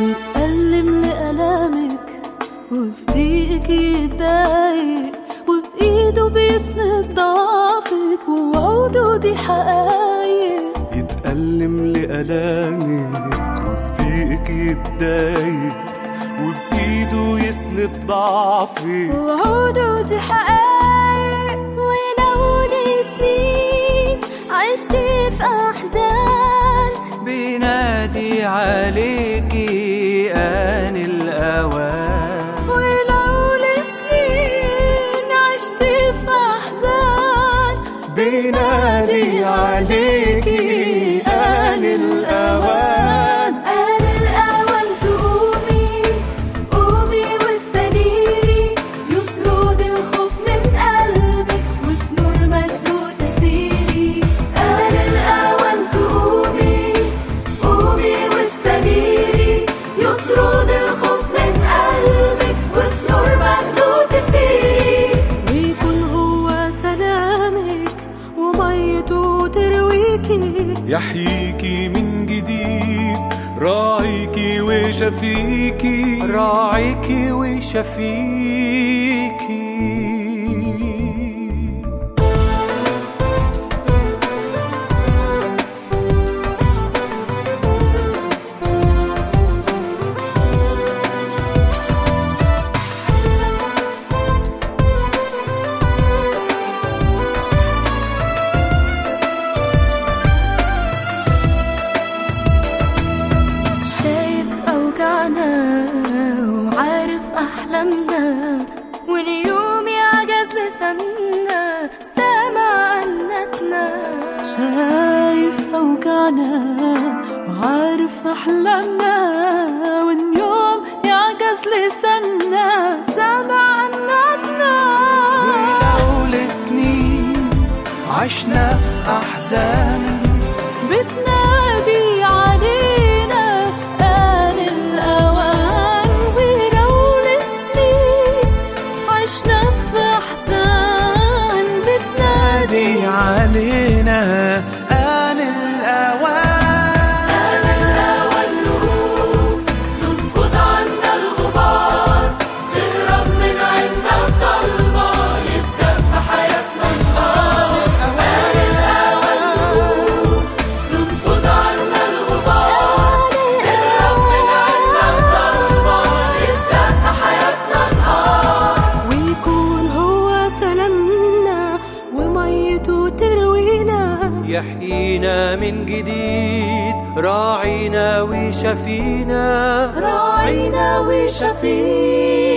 يتألم لألامك وفي ضيقك يتضايق بيسند ضعفك ووعوده دي حقايق. يتألم لألامك وفي ضيقك يتضايق وبإيده يسند ضعفك. ووعوده دي حقايق ولو سنين. عشت في أحزان بينادي عليكي بينادي عليكي ترويكي يحييكي من جديد. راعيكي وشفيكي راعيكي وشفيكي أحلامنا واليوم يعجز لساننا سامع عنتنا شايف أوجعنا وعارف أحلامنا واليوم يعجز لساننا سامع عنتنا ولو لسنين عشنا في أحزان. بتنادي علينا يحيينا من جديد راعينا وشفينا. راعينا وشفينا.